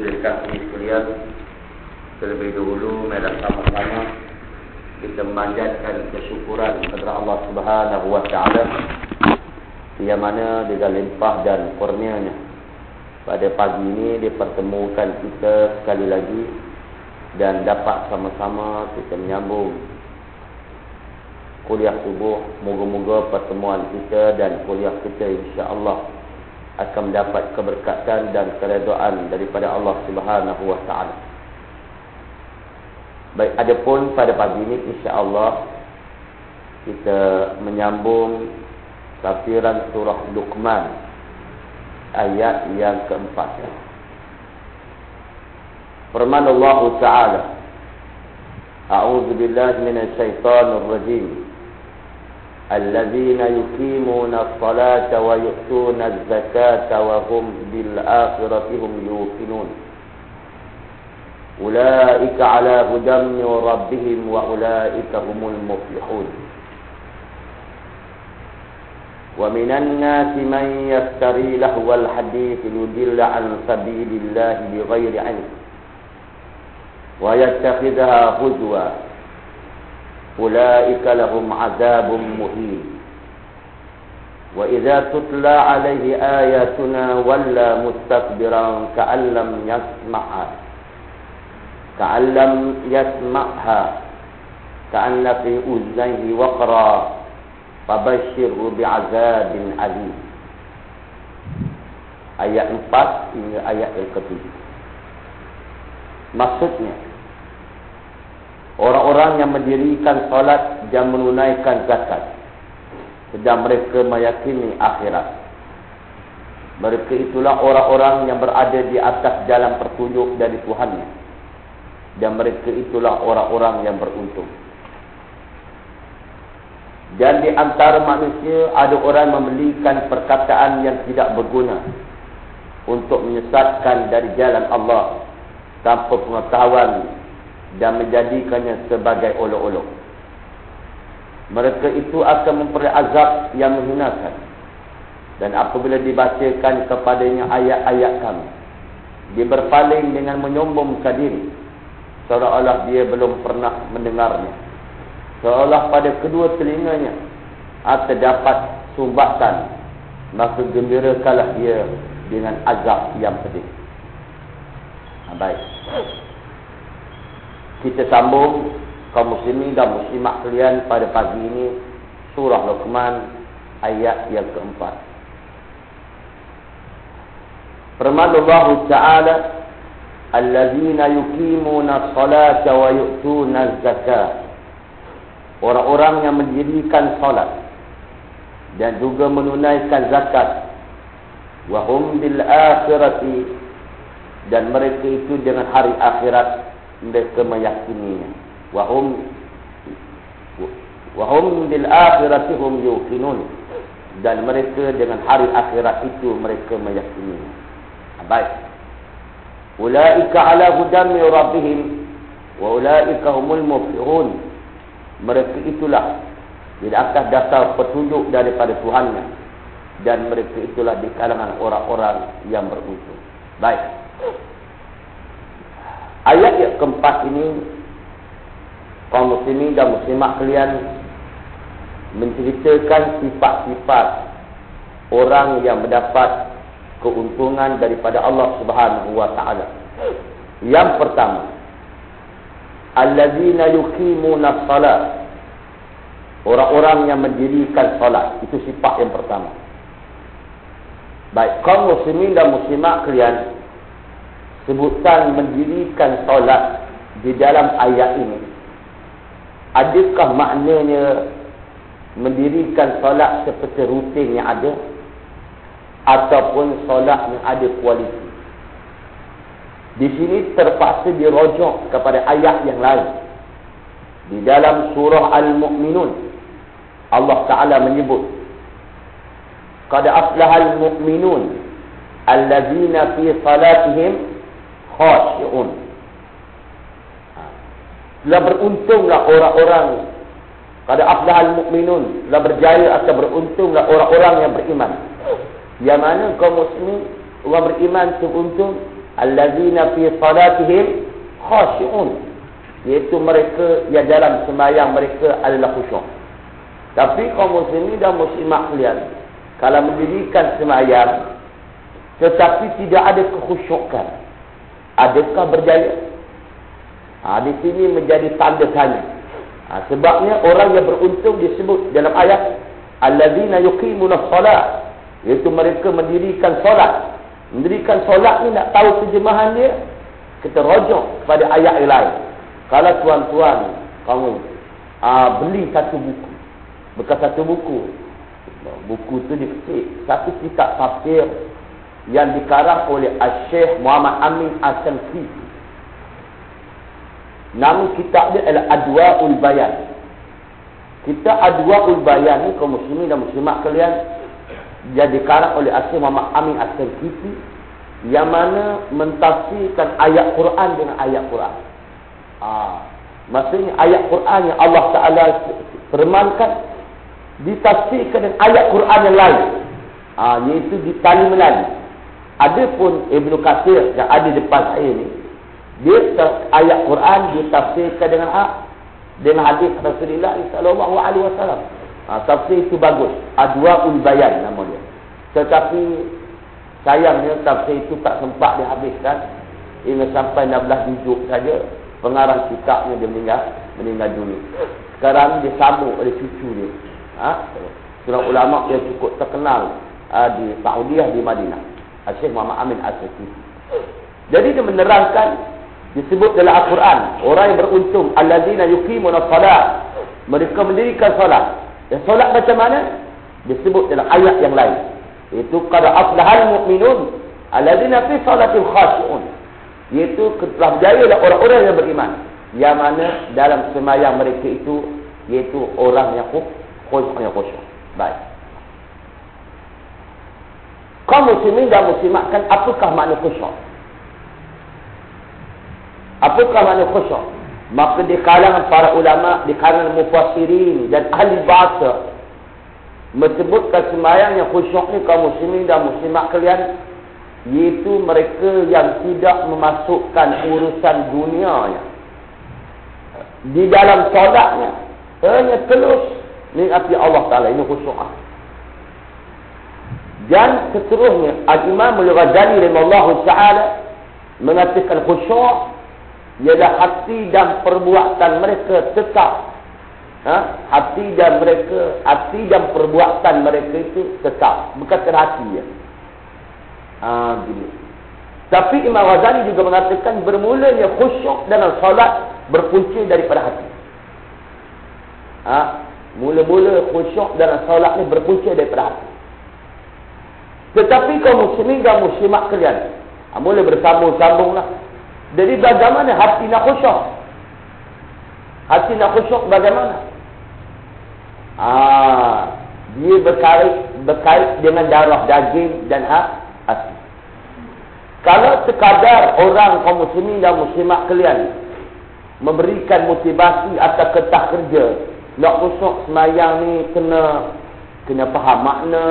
dekat ini sekalian Terlebih dahulu Mereka sama-sama Kita memanjatkan kesyukuran Kepada Allah subhanahu wa ta'ala Yang mana dengan limpah dan kurnianya. Pada pagi ini Dipertemukan kita sekali lagi Dan dapat sama-sama Kita menyambung Kuliah subuh. Moga-moga pertemuan kita Dan kuliah kita insya-Allah akan mendapat keberkatan dan keredaan daripada Allah Subhanahu wa taala. Baik, adapun pada pagi ini insya-Allah kita menyambung tafsiran surah Luqman ayat yang keempat. Firman Allah Taala A'udzu billahi minasy syaithanir rajim. الذين يقيمون الصلاة ويؤتون الزكاة وهم بالآخرة هم يوقنون. أولئك على هدى من ربهم وأولئك هم المفلحون. ومن الناس من يفتري لهو الحديث يدل عن سبيل الله بغير علم ويتخذها هزوا. أولئك لهم عذاب مهين وإذا تتلى عليه آياتنا ولا مستكبرا كأن لم يسمعها كأن لم يسمعها كأن في أذنيه وقرا فبشره بعذاب أليم ayat 4 hingga ayat yang ketiga. Maksudnya, Orang-orang yang mendirikan solat dan menunaikan zakat. Sedang mereka meyakini akhirat. Mereka itulah orang-orang yang berada di atas jalan pertunjuk dari Tuhannya. Dan mereka itulah orang-orang yang beruntung. Dan di antara manusia ada orang membelikan perkataan yang tidak berguna. Untuk menyesatkan dari jalan Allah. Tanpa pengetahuan dan menjadikannya sebagai olok-olok. Mereka itu akan memperoleh azab yang menghinakan. Dan apabila dibacakan kepadanya ayat-ayat kami, dia berpaling dengan menyombongkan diri. Seolah-olah dia belum pernah mendengarnya. Seolah pada kedua telinganya terdapat sumbatan. Maka gembirakanlah dia dengan azab yang pedih. Baik kita sambung kaum muslimin dan muslimat kalian pada pagi ini. Surah Luqman ayat yang keempat. Firman Allah Taala allazina yuqimuna as-salata wa yu'tuna az-zakata Orang-orang yang mendirikan salat dan juga menunaikan zakat. Wa hum bil akhirati dan mereka itu dengan hari akhirat mereka meyakininya. Wahum wahum bil akhirati hum yuqinun. Dan mereka dengan hari akhirat itu mereka meyakininya. Baik. Ulaika ala hudan min rabbihim wa ulaika humul muflihun. Mereka itulah di atas dasar petunjuk daripada Tuhannya. Dan mereka itulah di kalangan orang-orang yang beruntung baik Ayat yang keempat ini kaum muslimin dan muslimat kalian menceritakan sifat-sifat orang yang mendapat keuntungan daripada Allah Subhanahu wa taala. Yang pertama, allazina yuqimuna shalah. Orang-orang yang mendirikan solat, itu sifat yang pertama. Baik kaum muslimin dan muslimat kalian sebutan mendirikan solat di dalam ayat ini. Adakah maknanya mendirikan solat seperti rutin yang ada? Ataupun solat yang ada kualiti? Di sini terpaksa dirojok kepada ayat yang lain. Di dalam surah Al-Mu'minun Allah Ta'ala menyebut Qad aflahal mu'minun allazina fi salatihim khasyi'un. Telah beruntunglah orang-orang. Pada aflahal mukminun, telah berjaya atau beruntunglah orang-orang yang beriman. Yang mana kaum muslimin orang beriman itu untung. Allazina fi salatihim khashi'un. Iaitu mereka yang dalam sembahyang mereka adalah khusyuk. Tapi kaum muslimin dan muslimat sekalian kalau mendirikan sembahyang tetapi tidak ada kekhusyukan adakah berjaya? Ha, di sini menjadi tanda tanya. Ha, sebabnya orang yang beruntung disebut dalam ayat allazina yuqimuna solat iaitu mereka mendirikan solat. Mendirikan solat ni nak tahu terjemahan dia kita rojok kepada ayat yang lain. Kalau tuan-tuan kamu aa, beli satu buku bekas satu buku. Buku tu diketik satu kitab tafsir yang dikarang oleh Syekh Muhammad Amin As-Sanfi nama kitab dia adalah Adwa'ul Bayan. Kitab Adwa'ul Bayan ni kaum muslimin dan muslimat kalian yang dikarang oleh Syekh Muhammad Amin As-Sanfi yang mana mentafsirkan ayat Quran dengan ayat Quran. Ah, maksudnya ayat Quran yang Allah Ta'ala firmankan ditafsirkan dengan ayat Quran yang lain. Ah, iaitu di tali melali Adapun Ibnu Katsir yang ada depan saya ni, dia ayat Quran ditafsirkan dengan hak dengan hadis Rasulullah sallallahu alaihi wasallam. Ha, tafsir itu bagus. Adwaul Bayan nama dia. Tetapi sayangnya tafsir itu tak sempat dihabiskan. Ini sampai 16 juzuk saja. Pengarang kitabnya dia meninggal, meninggal dunia. Sekarang dia sambung oleh cucu dia. Ha? Seorang ulama yang cukup terkenal uh, di Saudiah di Madinah. Syekh Muhammad Amin As-Sati. Jadi dia menerangkan disebut dalam Al-Quran orang yang beruntung allazina yuqimuna salat mereka mendirikan solat. Dan solat macam mana? Disebut dalam ayat yang lain. Itu qad aflahal mu'minun allazina fi salatil khashi'un. Iaitu telah berjaya orang-orang yang beriman. Yang mana dalam sembahyang mereka itu iaitu orang yang khusyuk khusyuk baik kaum muslimin dan muslimat kan apakah makna khusyuk? Apakah makna khusyuk? Maka di kalangan para ulama, di kalangan mufassirin dan ahli bahasa menyebutkan sembahyang yang khusyuk ni kaum muslimin dan muslimat kalian iaitu mereka yang tidak memasukkan urusan dunianya di dalam solatnya hanya telus ni api Allah Taala ini khusyuk dan seterusnya Al-Imam Al-Ghazali rahimahullah taala mengatakan khusyuk ialah hati dan perbuatan mereka tetap ha? hati dan mereka hati dan perbuatan mereka itu tetap bukan hati ya. Ha, gini. Tapi Imam Ghazali juga mengatakan bermulanya khusyuk dalam solat berpunca daripada hati. Ha? Mula-mula khusyuk dalam solat ni berpunca daripada hati. Tetapi kaum muslimin dan muslimat kalian. Ha, boleh bersambung-sambunglah. Jadi bagaimana hati nak khusyuk? Hati nak khusyuk bagaimana? Ah, dia berkait berkait dengan darah daging dan hati. Kalau sekadar orang kaum muslimin dan muslimat kalian memberikan motivasi atau ketah kerja nak khusyuk semayang ni kena kena faham makna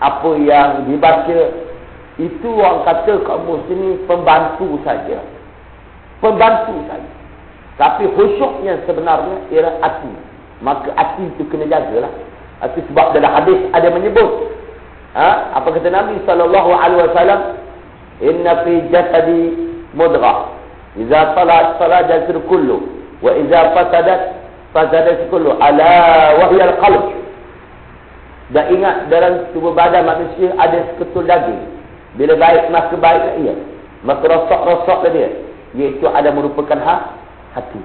apa yang dibaca itu orang kata kaum muslimin pembantu saja. Pembantu saja. Tapi khusyuknya sebenarnya ialah hati. Maka hati itu kena jagalah. Hati sebab dalam hadis ada menyebut ha? apa kata Nabi sallallahu alaihi wasallam? Inna fi jasadi mudghah. Idza salat salat jasad kullu. Wa idza fasadat fasadat kullu. Ala wa hiya al-qalb dan ingat dalam tubuh badan manusia ada seketul daging. Bila baik maka baik ia. Maka rosok-rosok dia. Iaitu ada merupakan hak hati.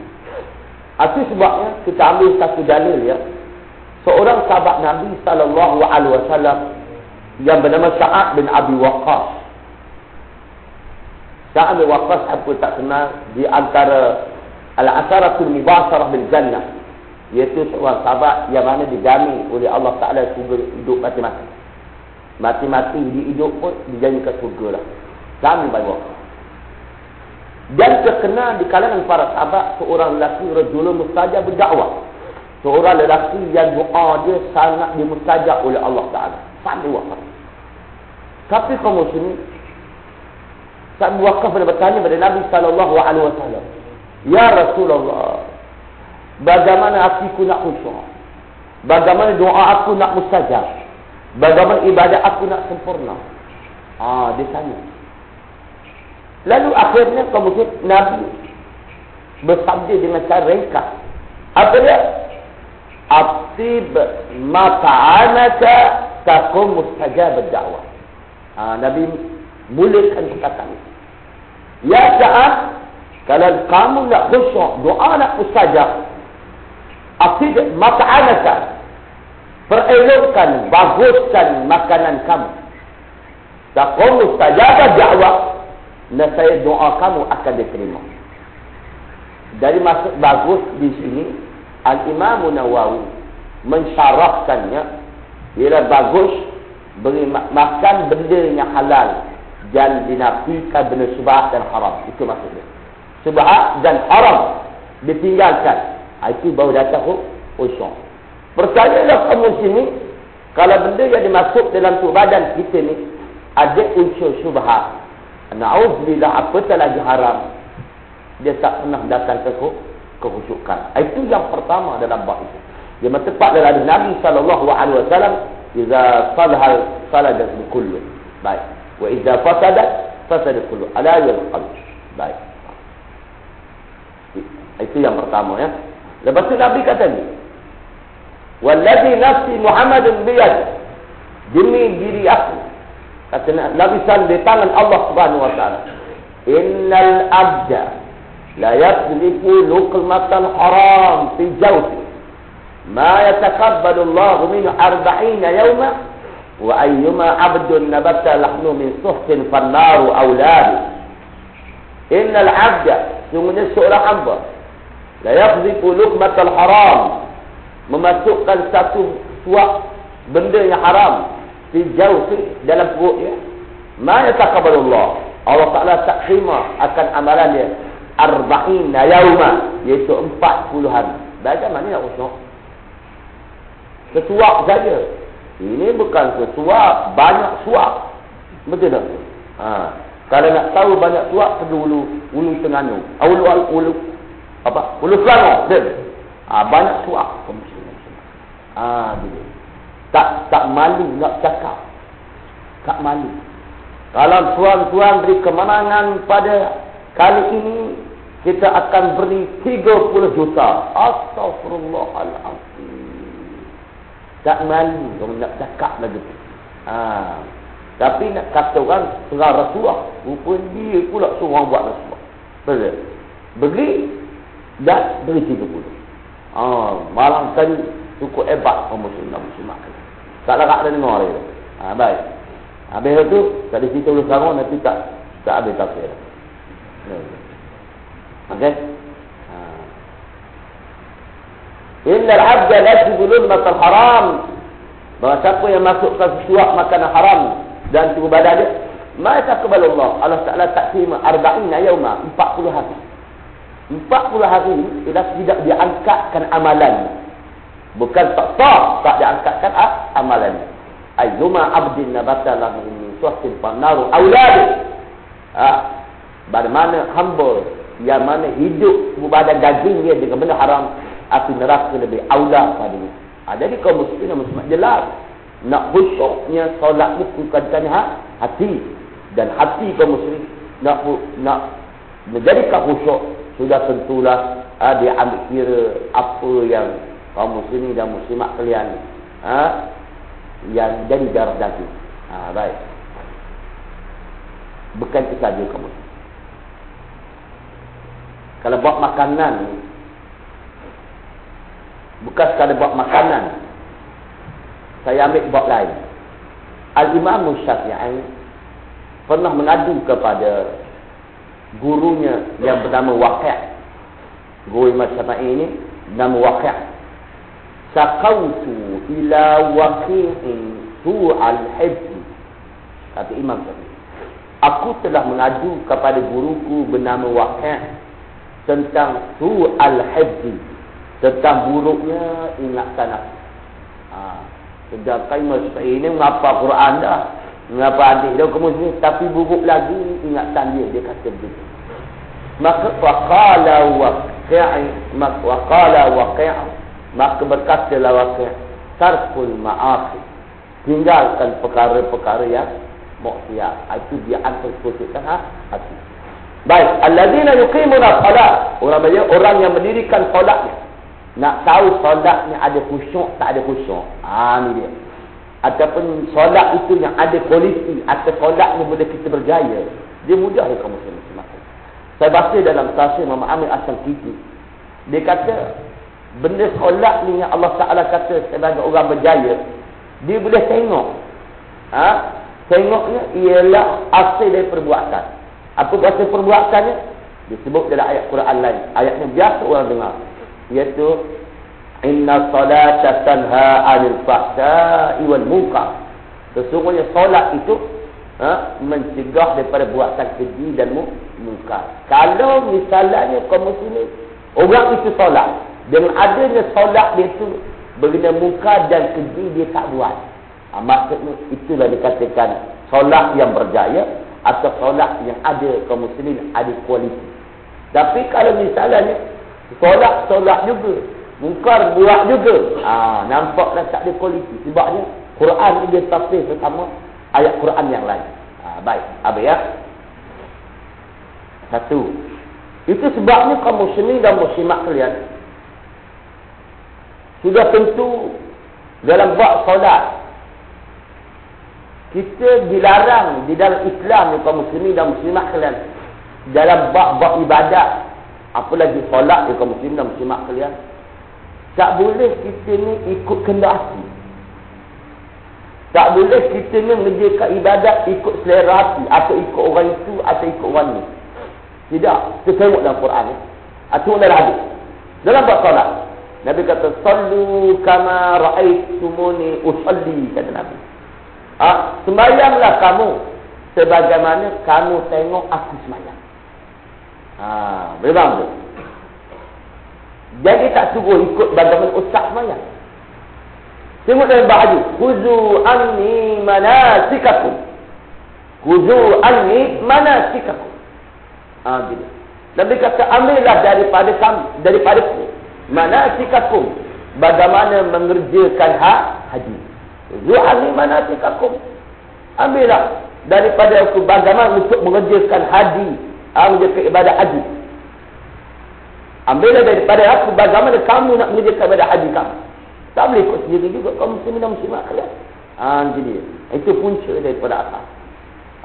Itu sebabnya kita ambil satu dalil ya. Seorang sahabat Nabi wasallam yang bernama Sa'ad bin Abi Waqqas. Sa'ad bin Waqqas apa tak kenal di antara al-asaratul mubasharah bil jannah iaitu seorang sahabat yang mana dijamin oleh Allah Ta'ala surga hidup mati-mati. Mati-mati hidup pun dijanjikan surga lah. Jamin baik waktu. Dan terkenal di kalangan para sahabat seorang lelaki rajulun mustajab berdakwah. Seorang lelaki yang doa dia sangat dimustajab oleh Allah Ta'ala. Sampai waktu. Tapi kaum muslim Sa'ad Muwaqqaf bertanya kepada Nabi wasallam, "Ya Rasulullah, bagaimana hatiku nak khusyuk? Bagaimana doa aku nak mustajab? Bagaimana ibadat aku nak sempurna?" Ah, dia tanya. Lalu akhirnya kemudian Nabi bersabda dengan cara ringkas. Apa dia? Atib mata'anaka takum mustajab da'wah. Ha, Nabi mulakan perkataan ini. Ya Sa'ad, kalau kamu nak khusyuk, doa nak mustajab, atib mata'anaka, perelokkan, baguskan makanan kamu. Takum mustajab da'wah, dan saya doa kamu akan diterima. Dari maksud bagus di sini, Al-Imam Nawawi mensyarahkannya ia bagus beri makan benda yang halal dan dinafikan benda subah dan haram. Itu maksudnya. Subah dan haram ditinggalkan. Itu baru datang usul. Percayalah kamu sini, kalau benda yang dimasuk dalam tubuh badan kita ni ada unsur subhat. Na'udzubillah apatah lagi haram. Dia tak pernah datang ke kehusukan. Itu yang pertama dalam bab itu. Dia tepat dalam Nabi wasallam, "Idza salahal saladat kullu." Baik. Wa idza fasadat fasadat kullu. Ala yal qalb. Baik. Itu yang pertama ya. Lepas itu Nabi kata ni, "Wallazi nafsi Muhammadin biyad." Demi diri aku. Kata Nabi sallallahu di tangan Allah Subhanahu wa taala. Innal abda لا يسلك لقمة حرام في جوفه ما يتقبل الله منه أربعين يوما وأيما عبد نبت لحم من صحت فالنار أولاده إن العبد sungguhnya seorang hamba la yakhzifu luqmatal haram memasukkan satu suap benda yang haram di jauh dalam perutnya ma yataqabbalullah Allah Taala tak terima akan amalan dia arba'in yauma iaitu 40 hari. Bagaimana nak usuk? Sesuap saja. Ini bukan sesuap, banyak suap. Betul tak? Ha. Kalau nak tahu banyak suap pergi ulu ulu. Ah, ulu ulu, ulu apa? Ulu Selangor. Ha, banyak suap. Ha, bila. Tak tak malu nak cakap. Tak malu. Kalau tuan-tuan beri kemenangan pada kali ini kita akan beri 30 juta. Astaghfirullahaladzim. Tak malu kalau nak cakap lagi. Ha. Tapi nak kata orang serah Rasulullah. Rupa dia pula suruh buat Rasulullah. Betul? Beri dan beri 30. Ha. Malam tadi cukup hebat kaum muslim muslimat. Tak larat ada dengar dia. Ha, baik. Habis itu, tadi cerita dulu sekarang nanti tak tak habis tafsir. Okey. Ha. Inna al-'abda la yaqulun matal haram. Bahawa siapa yang masukkan sesuatu makanan haram dan tubuh badan dia, kepada Allah, Allah Taala tak terima 40 yauma, 40 hari. 40 hari ini tidak diangkatkan amalan. Bukan tak sah, tak diangkatkan amalan. Ayyuma 'abdin nabata lahu min suhtin fanaru aulad. Ah, bagaimana hamba yang mana hidup badan daging dia dengan benda haram api neraka lebih aula padanya. Ha, jadi kaum muslimin muslimat jelas nak khusyuknya solat ni bukan ha, hati dan hati kaum muslim nak nak menjadikan khusyuk sudah tentulah ha, dia ambil kira apa yang kaum muslimin dan muslimat kalian ha, yang jadi darah daging. Ha, baik. Bukan itu saja muslim. Kalau buat makanan Bukan sekadar buat makanan Saya ambil buat lain Al-Imam Syafi'i Pernah mengadu kepada Gurunya yang bernama Waqi' Guru Imam Syafi'i ini Nama Waqi' Sakautu ila waqi'in su'al hibbi Kata Imam Syafi'i Aku telah mengadu kepada guruku bernama Waqi' tentang su al-hibbi tentang buruknya ingatan aku. Ha. Sedangkan Mas ini mengapa Quran dah. Mengapa adik dia kaum muslimin tapi buruk lagi ingatan dia dia kata begitu. Maka waqala waqi'i maka waqala waqi'i maka berkatalah waqi' tarkul ma'asi tinggalkan perkara-perkara yang maksiat. Itu dia antar kesukaan hati. Baik, alladzina yuqimuna salat. Orang banyak orang yang mendirikan solatnya. Nak tahu solatnya ada khusyuk tak ada khusyuk. Ah ni dia. Ataupun solat itu yang ada kualiti atau solatnya boleh kita berjaya. Dia mudah ya kamu semakin. Saya baca dalam tafsir Muhammad Amir Asal Kiti. Dia kata benda solat ni yang Allah Taala kata sebagai orang berjaya, dia boleh tengok. Ha? Tengoknya ialah asal dari perbuatan. Apa bahasa perbuatannya? Disebut dalam ayat Quran lain. Ayatnya biasa orang dengar. Iaitu Inna salata tanha 'anil fahsya'i wal munkar. Sesungguhnya solat itu ha, mencegah daripada buatan keji dan munkar. Kalau misalnya kaum muslimin orang itu solat dengan adanya solat dia itu berguna munkar dan keji dia tak buat. Ha, maksudnya itulah dikatakan solat yang berjaya atau solat yang ada kaum muslimin ada kualiti. Tapi kalau misalnya solat solat juga, mungkar buat juga, ha, nampaklah tak ada kualiti. Sebabnya Quran ini dia tafsir sama ayat Quran yang lain. Ha, baik, apa ya? Satu. Itu sebabnya kaum muslimin dan muslimat kalian sudah tentu dalam buat solat kita dilarang di dalam Islam ni kaum muslimin dan muslimat kalian dalam bab-bab ibadat apalagi solat ni kaum muslimin dan muslimat kalian tak boleh kita ni ikut kendak hati tak boleh kita ni mengerjakan ibadat ikut selera hati atau ikut orang itu atau ikut orang ni tidak kita tengok dalam Quran ni atau dalam hadis dalam bab solat Nabi kata sallu kama ra'aitumuni usalli kata Nabi Ha? Sembayanglah kamu sebagaimana kamu tengok aku sembahyang. Ha, memang. Jadi tak suruh ikut bagaimana ustaz sembahyang. Tengok dalam baju. Khuzu anni manasikakum. Khuzu anni manasikakum. Ha, gitu. Nabi kata, ambillah daripada kamu, daripada ku. Manasikakum. Bagaimana mengerjakan ha, haji. Zu'ali manasikakum. Ambillah daripada aku bagaimana untuk mengerjakan haji. Ah, mengerjakan ibadat haji. Ambillah daripada aku bagaimana kamu nak mengerjakan ibadat haji kamu. Tak boleh ikut sendiri juga. Kamu muslimin dan muslimat kalian. Ah, jadi itu punca daripada apa?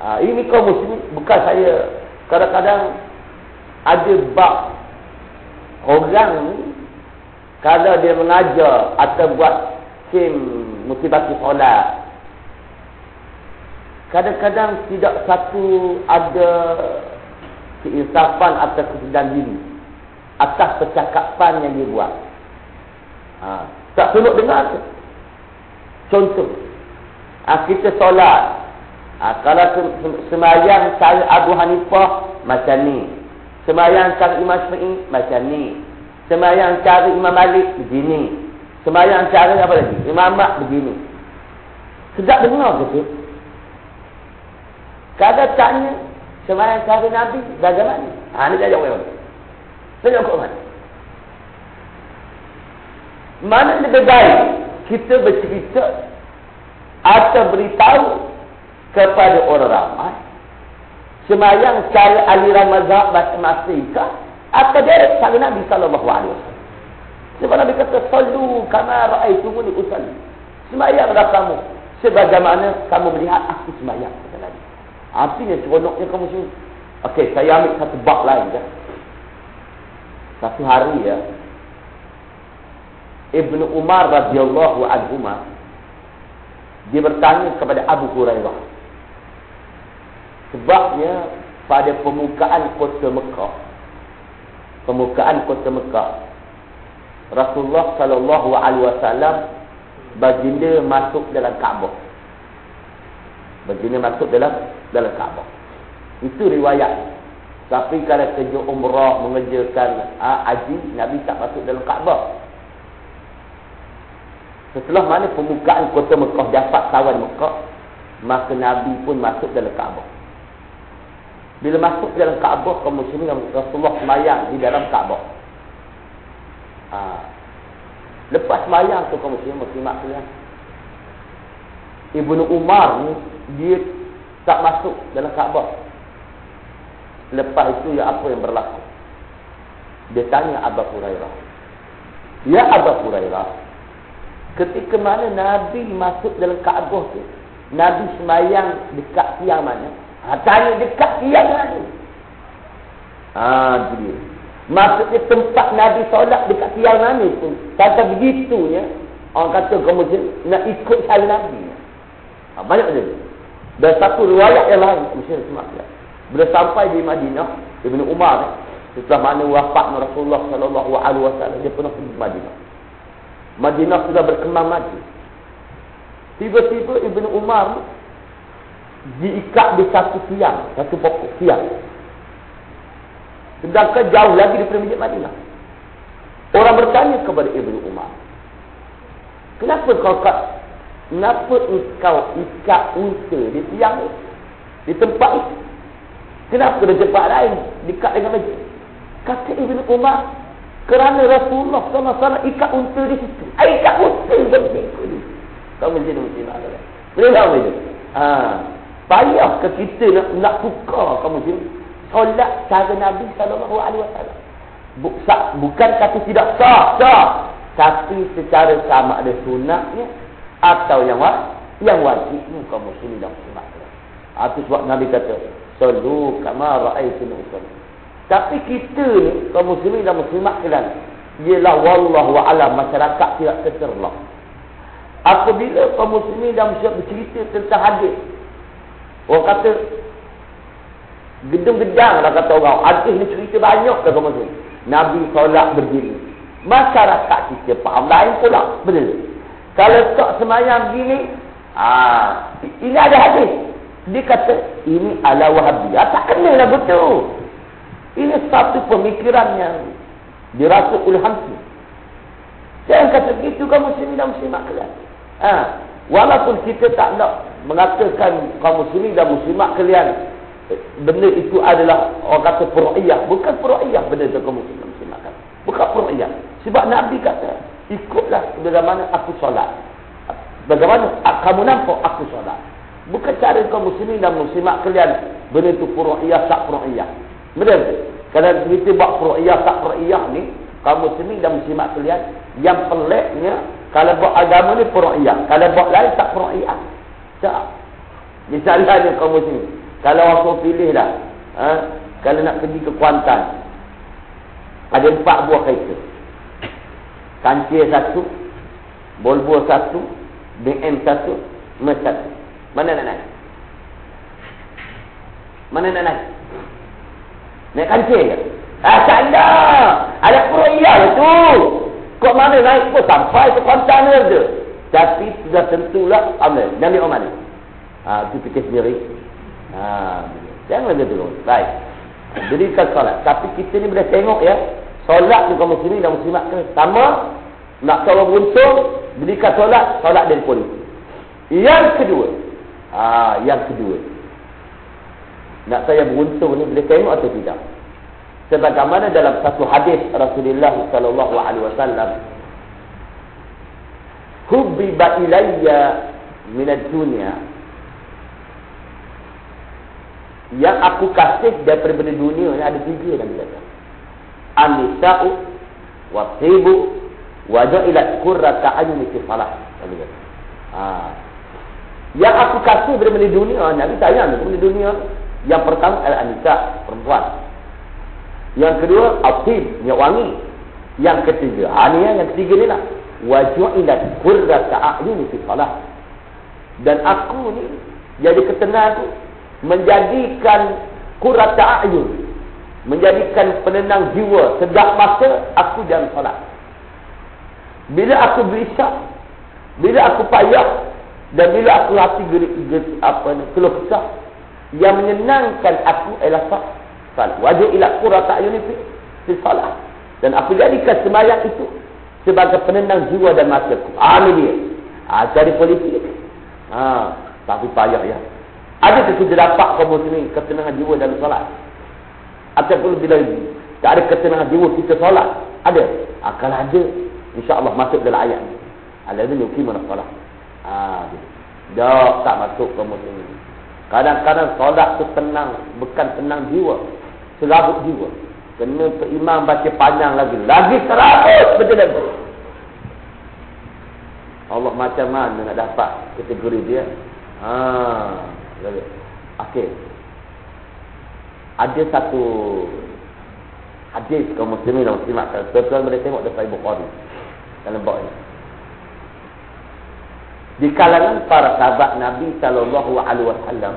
Ah, ini kaum muslimin bukan saya kadang-kadang ada bab orang ni kalau dia mengajar atau buat tim motivasi solat. Kadang-kadang tidak satu ada keinsafan atau kesedaran diri atas percakapan yang dia buat. Ha. Tak tunduk dengar tu. Contoh. Ha, kita solat. Ha, kalau semayang cara Abu Hanifah, macam ni. Semayang cara Imam Syafi'i, macam ni. Semayang cara Imam Malik, begini. Sembahyang cara apa lagi? Imamat begini. Sedap dengar ke tu? Kalau tanya sembahyang cara Nabi bagaimana? Ha ni dia jawab Saya jawab mana? Lebih baik kita bercerita atau beritahu kepada orang ramai sembahyang cara aliran mazhab masing-masing atau dia cara Nabi wasallam? Sebab Nabi kata, Sallu kama ra'aitumuni usalli. Semayanglah kamu. Sebagaimana kamu melihat aku semayang. Artinya seronoknya kamu sini. Okey, saya ambil satu bak lain. Ya. Satu hari ya. Ibn Umar radhiyallahu anhu dia bertanya kepada Abu Hurairah. Sebabnya pada pembukaan kota Mekah. Pembukaan kota Mekah. Rasulullah sallallahu alaihi wasallam baginda masuk dalam Kaabah. Baginda masuk dalam dalam Kaabah. Itu riwayat. Tapi kalau kerja umrah mengerjakan ha, haji, Nabi tak masuk dalam Kaabah. Setelah mana pembukaan kota Mekah dapat tawan Mekah, maka Nabi pun masuk dalam Kaabah. Bila masuk dalam Kaabah, kaum muslimin Rasulullah semayang di dalam Kaabah. Ha. Lepas semayang tu kaum muslimin muslimat tu Ibnu Umar ni dia tak masuk dalam Kaabah. Lepas itu ya apa yang berlaku? Dia tanya Abu Hurairah. Ya Abu Hurairah, ketika mana Nabi masuk dalam Kaabah tu, Nabi semayang dekat tiang mana? Ha, tanya dekat tiang mana? Ha, dia. Maksudnya tempat Nabi solat dekat tiang mana tu? Kata begitunya, orang kata kamu nak ikut cara Nabi. Ha, banyak dia. Dan satu riwayat yang lain, mesti semua Bila sampai di Madinah, Ibn Umar, setelah mana wafat Rasulullah sallallahu alaihi wasallam, dia pernah pergi Madinah. Madinah sudah berkembang maju. Tiba-tiba Ibn Umar diikat di satu tiang, satu pokok tiang. Sedangkan jauh lagi daripada masjid Madinah. Orang bertanya kepada Ibn Umar. Kenapa kau kat Kenapa engkau ikat unta di tiang ni? Di tempat ni? Kenapa di tempat lain diikat dengan masjid? Kata Ibn Umar, kerana Rasulullah SAW ikat unta di situ. Ikat unta di situ. Kau mesti mesti nak ada. Boleh tahu itu? Ha. Payah ke kita nak, nak tukar kau mesti solat cara Nabi sallallahu alaihi wasallam. Bukan kata tidak sah, sah. Tapi secara sama ada sunatnya atau yang wajib yang wajib ni kaum muslimin dan muslimat itu sebab Nabi kata sallu kama ra'aytum usalli tapi kita ni kaum muslimin dan muslimat kalian ialah wallahu alam masyarakat tidak tercerlah apabila kaum muslimin dan muslimat bercerita tentang hadis orang kata gedung-gedang lah kata orang. Hadis ni cerita banyak ke kaum muslimin. Nabi solat berdiri. Masyarakat kita faham lain pula. Betul? Kalau tak semayang gini, ah, ini ada hadis. Dia kata, ini ala wahabiyah. Tak kena lah betul. Ini satu pemikiran yang dirasuk oleh hantu. Jangan kata begitu kaum muslimin dan muslimat kalian. Ha. Walaupun kita tak nak mengatakan kaum muslimin dan muslimat kalian benda itu adalah orang kata pura'iyah. Bukan pura'iyah benda itu kaum muslimin dan muslimat kalian. Bukan pura'iyah. Sebab Nabi kata, ikutlah bagaimana aku solat. Bagaimana kamu nampak aku solat. Bukan cara kau muslimin dan muslimat kalian benda itu furu'iyah tak furu'iyah. Betul? Kalau kita buat furu'iyah tak furu'iyah ni, kaum muslimin dan muslimat kalian yang peliknya kalau buat agama ni furu'iyah. Kalau buat lain tak furu'iyah. Tak. Misalnya kaum muslimin. Kalau aku pilih lah. Ha? Kalau nak pergi ke Kuantan. Ada empat buah kereta. Kancir satu, Volvo satu, BM satu, Merc satu. Mana nak naik? Mana nak naik? Naik kancir ke? Ah, tak ada. Ada proyek tu. Kok mana naik pun sampai ke kontainer je. Tapi sudah tentulah ambil. Dan dia mana? Ha, tu fikir sendiri. Ha, jangan begitu. Baik. Jadi kan solat. Tapi kita ni boleh tengok ya. Solat tu kaum muslimin dan muslimat ke sama nak tahu beruntung berikan solat solat dan politik. Yang kedua, ah yang kedua. Nak saya beruntung ni boleh tengok atau tidak? Sebagaimana dalam satu hadis Rasulullah sallallahu alaihi wasallam Hubbiba ilayya min ad-dunya yang aku kasih daripada dunia ni ada tiga dalam kata Anisa'u wa tibu wa ja'ilat qurrata ayuni fi salat. Ha. Yang aku kasih daripada dunia, Nabi tanya daripada dunia. Yang pertama adalah nikah perempuan. Yang kedua atib, minyak wangi. Yang ketiga, ha ni yang ketiga ni lah. Wa ja'ilat qurrata ayuni fi salat. Dan aku ni jadi ketenangan aku menjadikan qurrata ayun menjadikan penenang jiwa sedap masa aku dalam solat. Bila aku berisap, bila aku payah dan bila aku hati gerik, gerik apa ni, keluh kesah, yang menyenangkan aku ialah salat. Wajib ila qurrata ayuni fi salat. Dan aku jadikan sembahyang itu sebagai penenang jiwa dan masa aku. Ah ni dia. Ah cari politik. Ah Tapi payah ya. Ada kita dapat kaum muslimin ketenangan jiwa dalam solat? Ataupun lebih lagi, tak ada ketenangan jiwa kita solat? Ada. Akal ah, ada, insya-Allah masuk dalam ayat ni. Alladzi yuqimuna solat. Gitu. Dah tak masuk kaum muslimin. Kadang-kadang solat tu tenang, bukan tenang jiwa. Serabut jiwa. Kena imam baca panjang lagi. Lagi serabut betul lagi. Allah macam mana nak dapat kategori dia? Ah. Okey. Ada satu hadis kaum muslimin dan muslimat tuan-tuan boleh tengok dalam Bukhari dalam bab ini. Di kalangan para sahabat Nabi sallallahu alaihi wasallam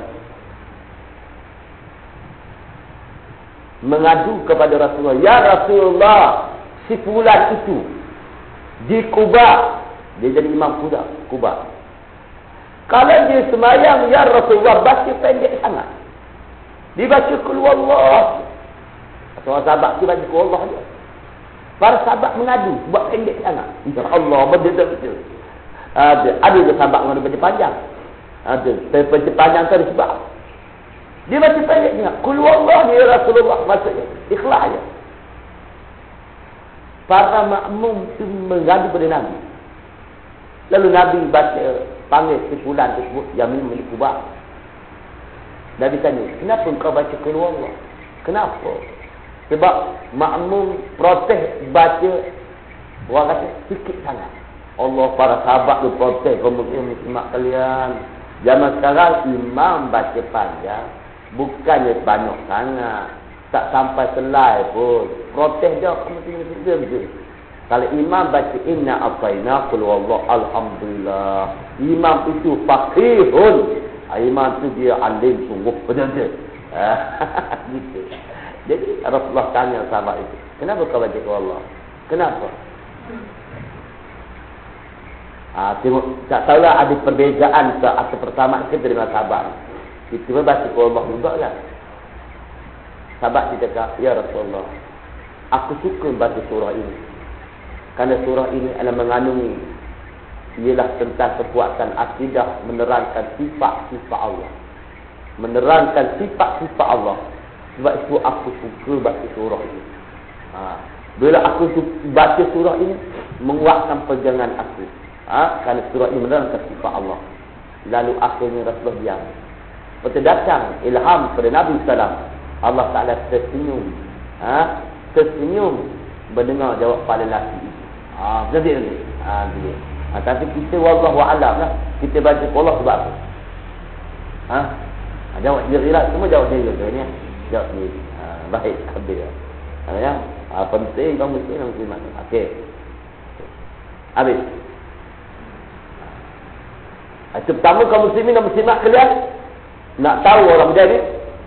mengadu kepada Rasulullah, "Ya Rasulullah, si fulan itu di Kuba, dia jadi imam Kuba, Kuba. Kalau dia semayang, Ya Rasulullah, baca pendek sangat. Dibaca keluar Allah. Seorang sahabat dia baca keluar Allah dia. Para sahabat mengadu, buat pendek sangat. Allah, betul-betul. Ada, ada je sahabat yang baca panjang. Ada, tapi baca panjang tu ada sebab. Dia baca pendek sangat. Keluar Allah, Ya Rasulullah, maksudnya. Ikhlas je. Para makmum tu mengadu pada Nabi. Lalu Nabi baca panggil sepulan tersebut yang milik kubah. Nabi tanya, kenapa kau baca keluar Allah? Kenapa? Sebab makmum protes baca orang kata sikit sangat. Allah para sahabat tu protes kau mungkin muslimat kalian. Zaman sekarang imam baca panjang bukannya banyak sangat. Tak sampai selai pun. Protes dia kau mesti mesti kalau imam baca inna afaina qul wallahu alhamdulillah. Imam itu faqihun. Ah, imam itu dia alim sungguh betul-betul. gitu. Jadi Rasulullah tanya sahabat itu, kenapa kau baca Allah? Kenapa? Ah, tengok, tak tahulah ada perbezaan ke atau persamaan ke dengan sahabat. Kita pun qul Allah juga kan. Sahabat kita kata, ya Rasulullah, aku suka baca surah ini. Karena surah ini adalah mengandungi ialah tentang kekuatan akidah menerangkan sifat-sifat Allah. Menerangkan sifat-sifat Allah. Sebab itu aku suka baca surah ini. Ha. Bila aku baca surah ini, menguatkan pegangan aku. Ha. Kerana surah ini menerangkan sifat Allah. Lalu akhirnya Rasulullah diam. Lepas datang ilham kepada Nabi SAW. Allah Ta'ala tersenyum. Ha. Tersenyum mendengar jawab pada lelaki Ha, jadi nanti. Ha. Ha, tapi kita wallahu alam lah. Kita baca Allah sebab apa? Ha? ha jawab dia kira semua jawab dia juga ni. Jawab dia. Ha, baik habis. Ha, ya. Ha, penting kau mesti nak terima. Okey. Habis. Itu pertama kaum muslimin dan muslimat kalian nak tahu orang menjadi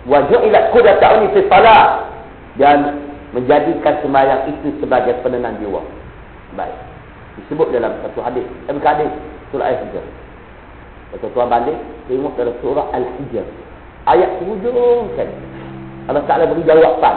wajib ilat kuda ta'uni fi salat dan menjadikan sembahyang itu sebagai penenang jiwa. Baik. Disebut dalam satu hadis. Bukan hadis. Surah Al-Hijr. Kalau tuan balik, tengok dalam surah Al-Hijr. Ayat hujung kan. Allah Ta'ala beri jawapan.